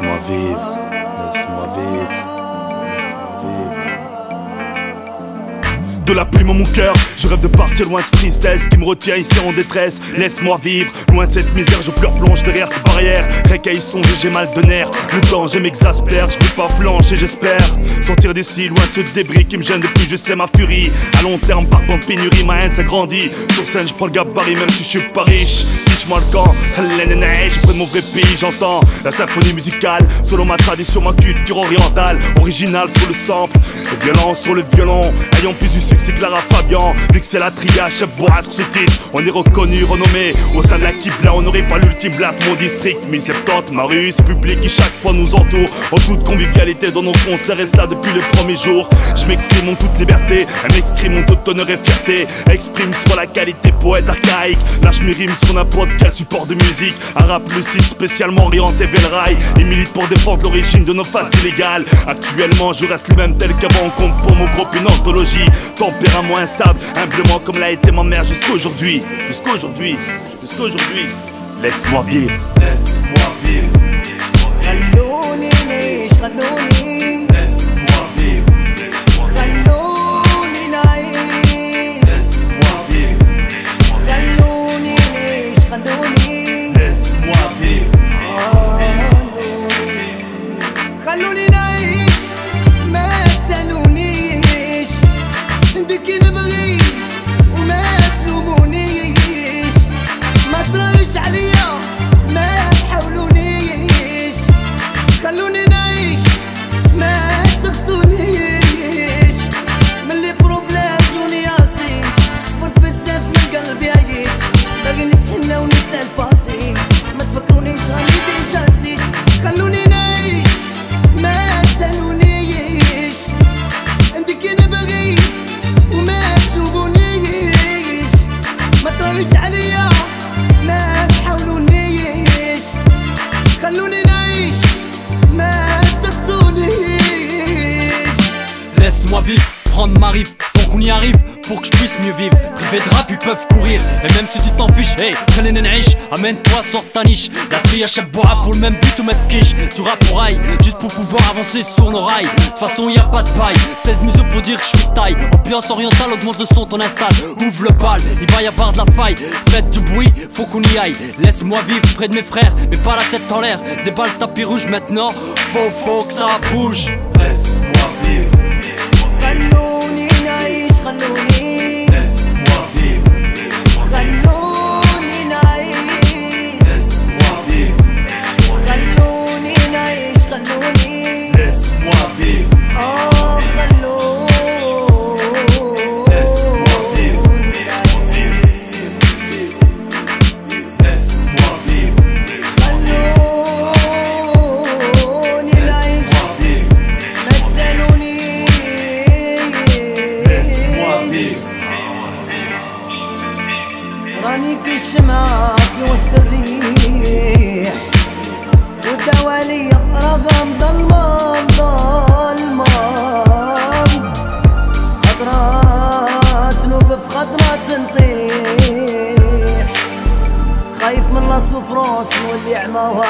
vivre, laisse-moi vivre, laisse-moi vivre. De la plume à mon cœur, je rêve de partir loin de cette tristesse qui me retient ici en détresse. Laisse-moi vivre, loin de cette misère, je pleure plonge derrière ces barrières. Récaille songe, j'ai mal de nerfs. Le danger m'exaspère, je veux pas flancher, j'espère. Sortir d'ici, loin de ce débris qui me gêne depuis, je sais ma furie. À long terme, partant de pénurie, ma haine s'agrandit. Sur scène, je prends le gabarit, même si je suis pas riche. Fiche-moi le camp, je près de mon vrai pays, j'entends la symphonie musicale. Selon ma tradition, ma culture orientale, originale sur le sample. Et violence sur le violon, ayant plus du succès que Lara Fabian. Vu que c'est la tria, chef sur ce titre. On est reconnu, renommé. Au sein de la là, on n'aurait pas l'ultime blast, mon district. 1070, ma rue, ce public qui chaque fois nous entoure. En toute convivialité dans nos concerts, reste là depuis le premier jour. Je m'exprime en toute liberté, elle m'exprime en toute honneur et fierté. Exprime soit la qualité poète archaïque. Lâche mes rimes sur n'importe quel support de musique. Un rap lucide spécialement orienté vers le rail. Et milite pour défendre l'origine de nos faces illégales. Actuellement, je reste le même tel qu'avant. On compte pour mon groupe une anthologie tempérament instable, humblement comme l'a été ma mère jusqu'aujourd'hui. Jusqu'aujourd'hui, jusqu'aujourd'hui. Laisse-moi vivre, laisse-moi vivre. Laisse-moi mostrando esse avião. Laisse-moi vivre, prendre ma rive, qu'on y arrive pour que je puisse mieux vivre. Privé de rap, ils peuvent courir. Et même si tu t'en fiches, hey, amène-toi, sors ta niche. La chaque bois pour le même but ou mettre quiche. Tu rap pour rail, juste pour pouvoir avancer sur nos rails. De toute façon, y a pas de paille. 16 mesures pour dire que je suis taille. Ambiance orientale, augmente le son, ton installe. Ouvre le bal, il va y avoir de la faille. Faites du bruit, faut qu'on y aille. Laisse-moi vivre près de mes frères, mais pas la tête en l'air. Déballe tapis rouge maintenant, faut, faut que ça bouge. عينيك الشمعة في وسط الريح. ودوالي رغم ضلمة ضلمة. خطرات نوقف خطرات نطيح. خايف من راس وفروس نولي عماوات